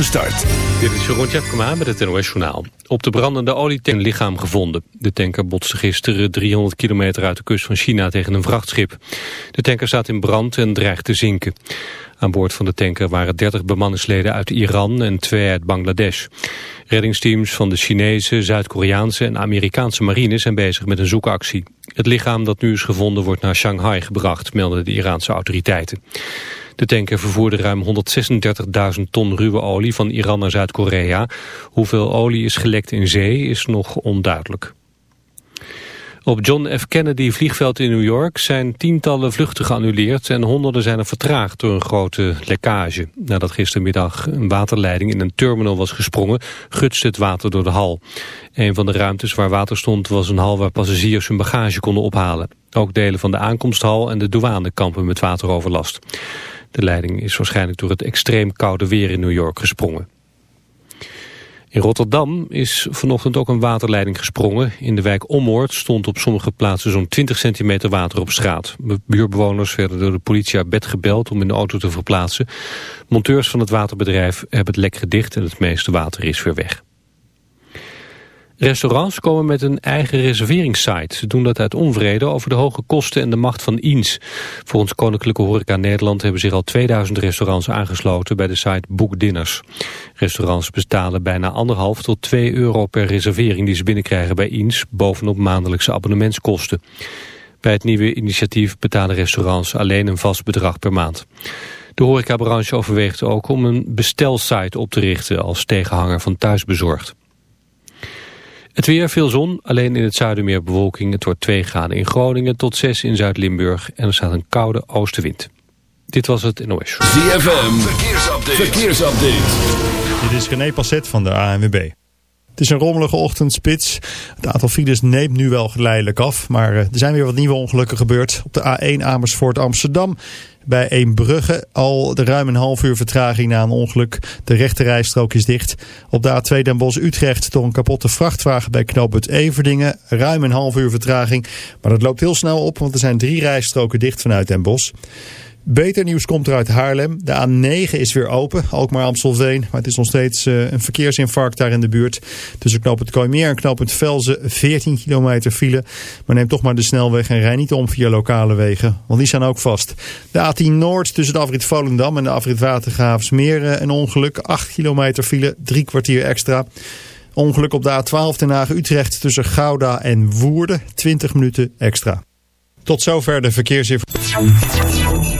Dit is Jeroen Tjepkema met het NOS Journaal. Op de brandende olietank lichaam gevonden. De tanker botste gisteren 300 kilometer uit de kust van China tegen een vrachtschip. De tanker staat in brand en dreigt te zinken. Aan boord van de tanker waren 30 bemanningsleden uit Iran en twee uit Bangladesh. Reddingsteams van de Chinese, Zuid-Koreaanse en Amerikaanse marine zijn bezig met een zoekactie. Het lichaam dat nu is gevonden wordt naar Shanghai gebracht, melden de Iraanse autoriteiten. De tanker vervoerde ruim 136.000 ton ruwe olie van Iran naar Zuid-Korea. Hoeveel olie is gelekt in zee is nog onduidelijk. Op John F. Kennedy vliegveld in New York zijn tientallen vluchten geannuleerd en honderden zijn er vertraagd door een grote lekkage. Nadat gistermiddag een waterleiding in een terminal was gesprongen, gutste het water door de hal. Een van de ruimtes waar water stond was een hal waar passagiers hun bagage konden ophalen. Ook delen van de aankomsthal en de douane kampen met wateroverlast. De leiding is waarschijnlijk door het extreem koude weer in New York gesprongen. In Rotterdam is vanochtend ook een waterleiding gesprongen. In de wijk Ommoord stond op sommige plaatsen zo'n 20 centimeter water op straat. Buurbewoners werden door de politie uit bed gebeld om in de auto te verplaatsen. Monteurs van het waterbedrijf hebben het lek gedicht en het meeste water is weer weg. Restaurants komen met een eigen reserveringssite. Ze doen dat uit onvrede over de hoge kosten en de macht van INS. Volgens Koninklijke Horeca Nederland hebben zich al 2000 restaurants aangesloten bij de site Book Dinners. Restaurants betalen bijna anderhalf tot 2 euro per reservering die ze binnenkrijgen bij INS, bovenop maandelijkse abonnementskosten. Bij het nieuwe initiatief betalen restaurants alleen een vast bedrag per maand. De horecabranche overweegt ook om een bestelsite op te richten als tegenhanger van thuisbezorgd. Het weer, veel zon, alleen in het zuiden meer bewolking. Het wordt 2 graden in Groningen tot 6 in Zuid-Limburg. En er staat een koude oostenwind. Dit was het NOS. ZFM, verkeersupdate. verkeersupdate. Dit is René Passet van de ANWB. Het is een rommelige ochtendspits. Het aantal files neemt nu wel geleidelijk af. Maar eh, er zijn weer wat nieuwe ongelukken gebeurd. Op de A1 Amersfoort Amsterdam bij Eembrugge. Al de ruim een half uur vertraging na een ongeluk. De rechte rijstrook is dicht. Op de A2 Den Bosch-Utrecht door een kapotte vrachtwagen bij knooppunt Everdingen. Ruim een half uur vertraging. Maar dat loopt heel snel op, want er zijn drie rijstroken dicht vanuit Den Bosch. Beter nieuws komt er uit Haarlem. De A9 is weer open, ook maar Amstelveen. Maar het is nog steeds uh, een verkeersinfarct daar in de buurt. Tussen knooppunt Kooimeer en knooppunt Velzen 14 kilometer file. Maar neem toch maar de snelweg en rij niet om via lokale wegen. Want die zijn ook vast. De A10 Noord tussen de afrit Volendam en de afrit Watergraafsmeer uh, een ongeluk. 8 kilometer file, drie kwartier extra. Ongeluk op de A12 Den Haag-Utrecht tussen Gouda en Woerden. 20 minuten extra. Tot zover de verkeersinformatie.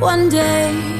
one day.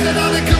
economic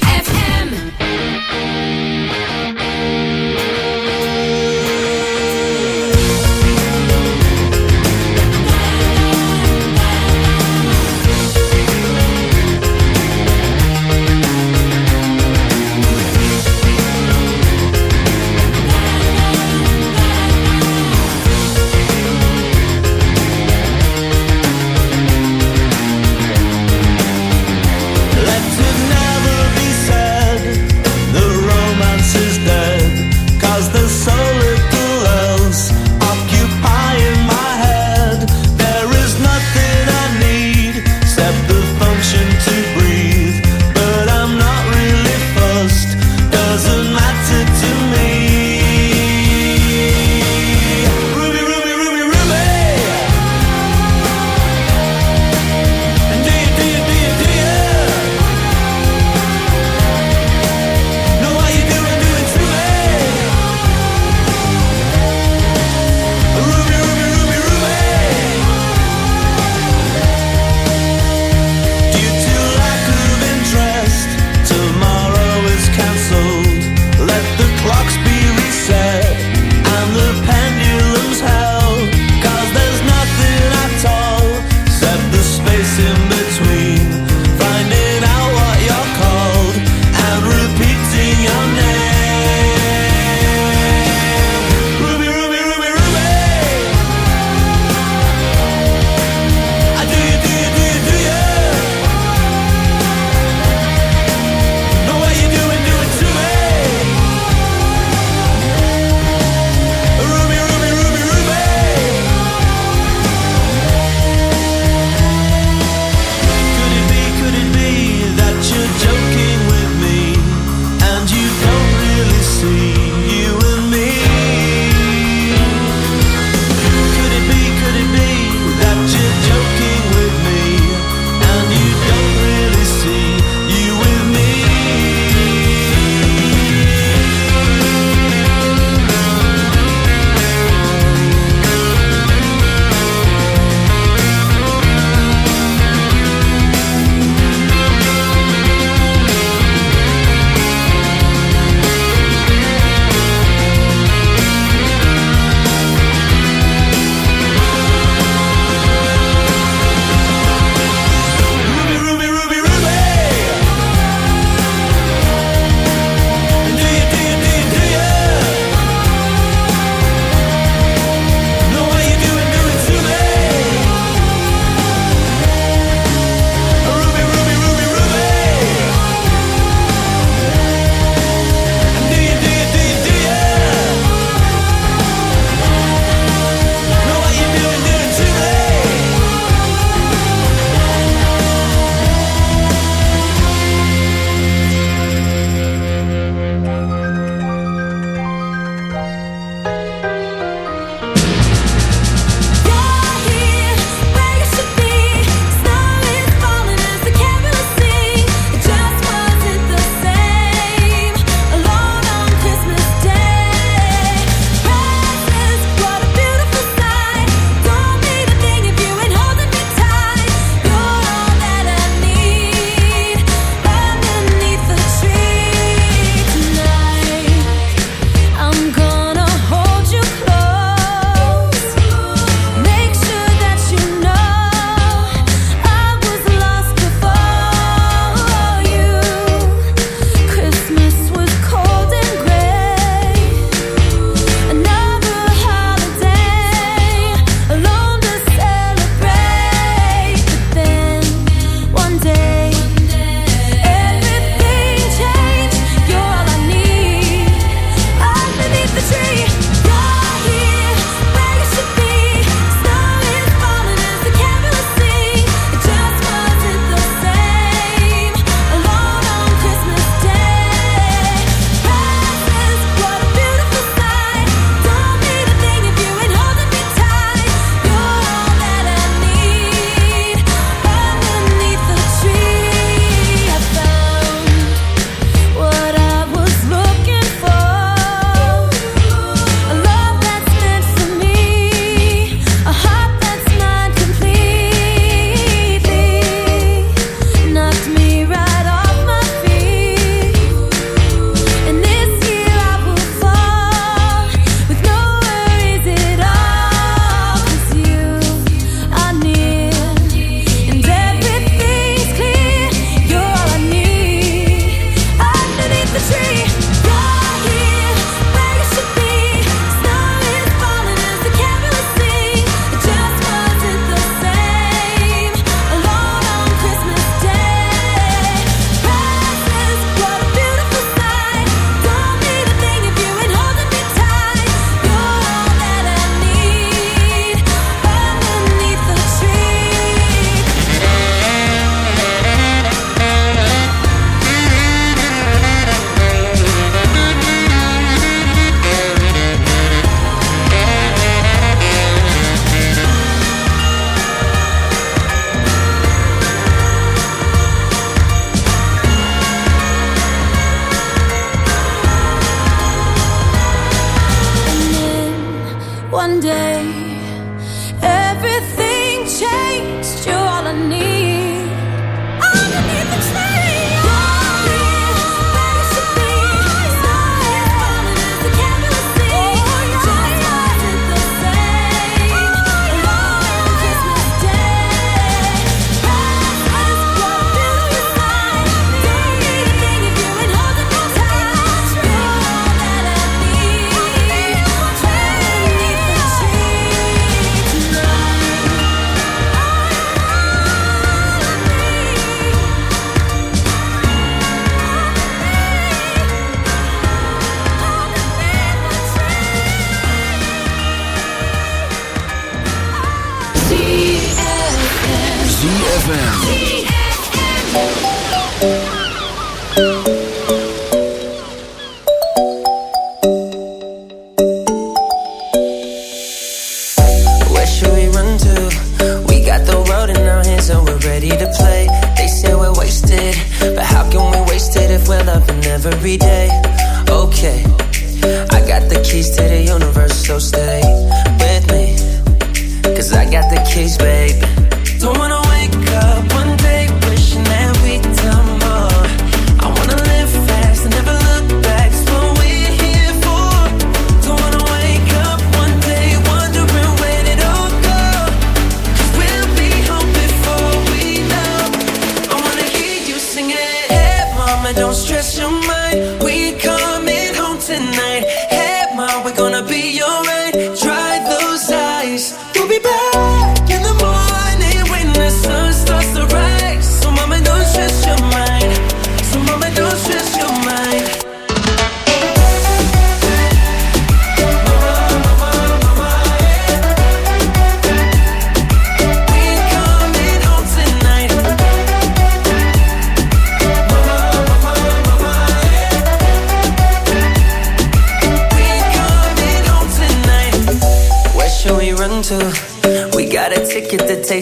please, baby.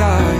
I.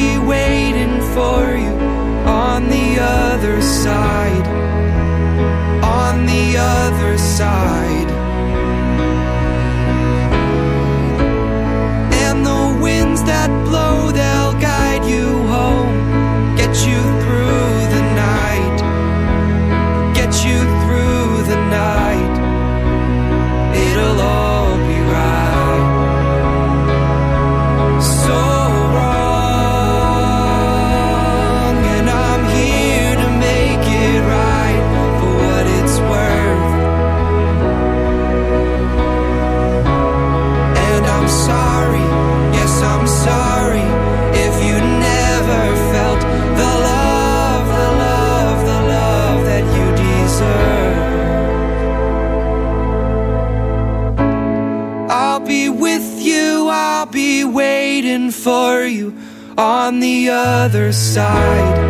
Be waiting for you on the other side. On the other side. And the winds that other side.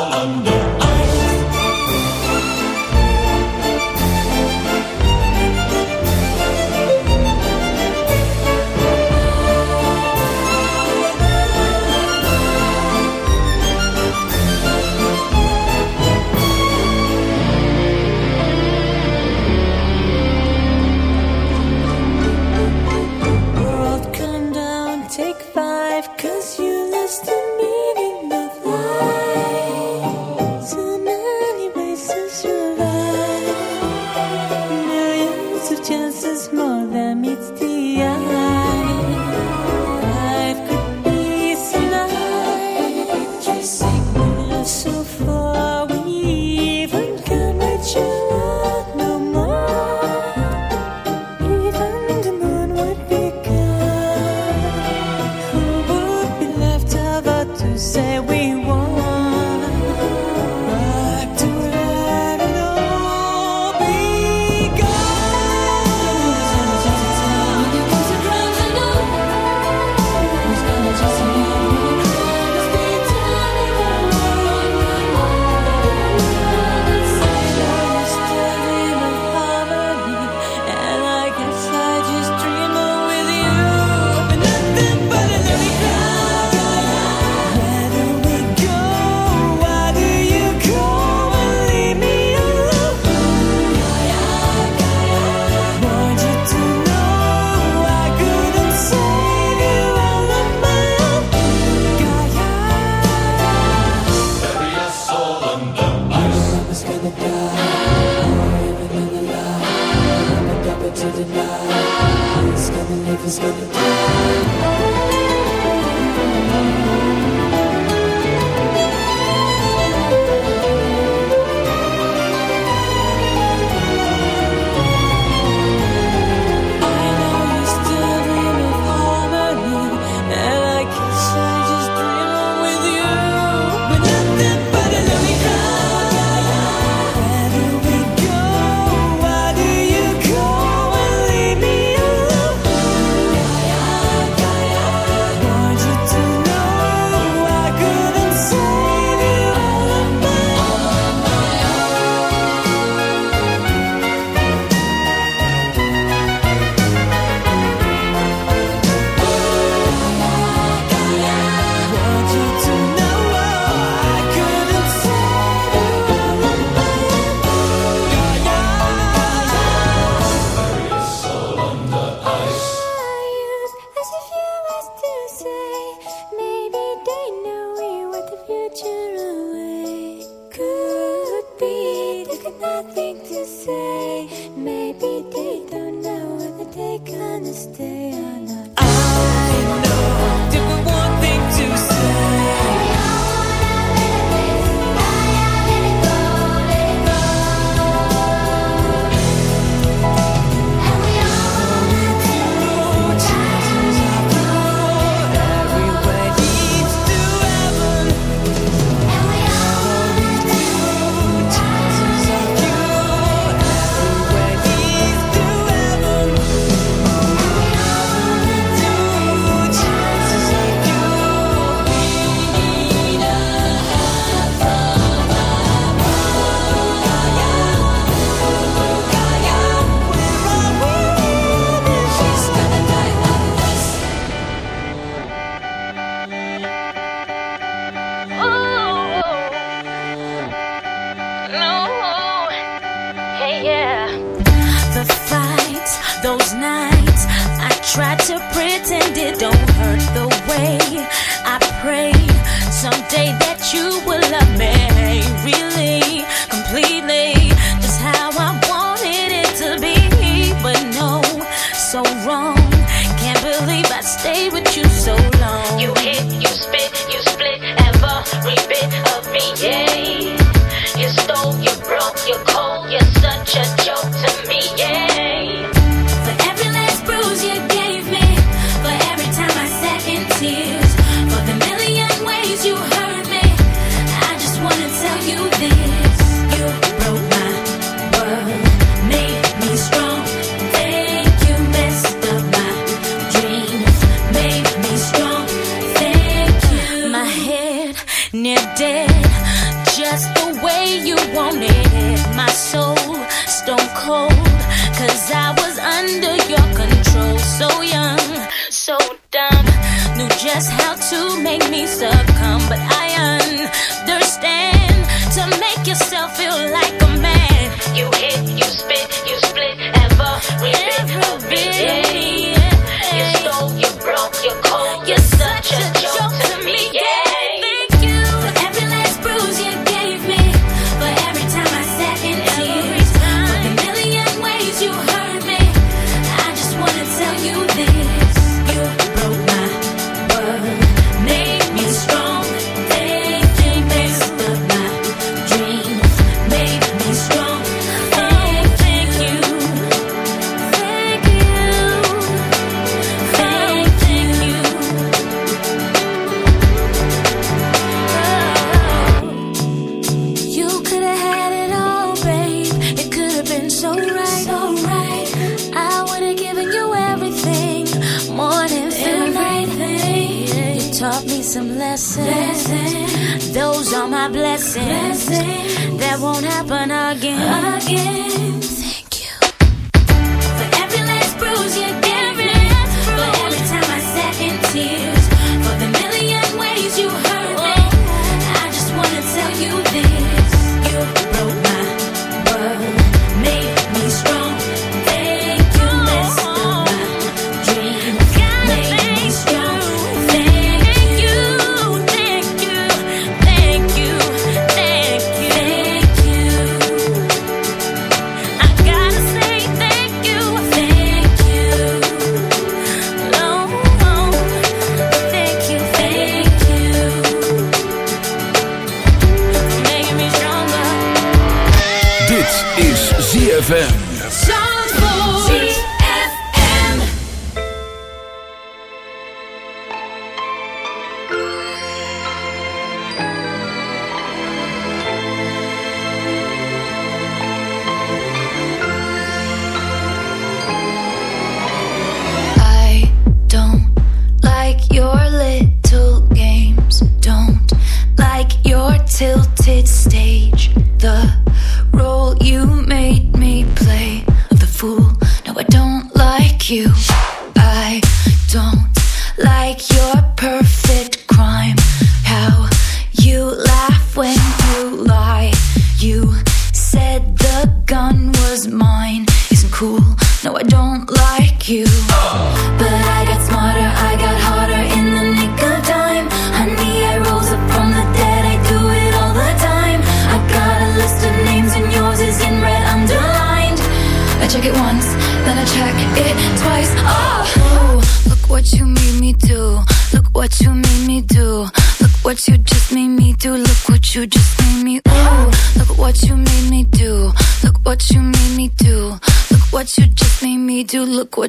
Under living's gonna die.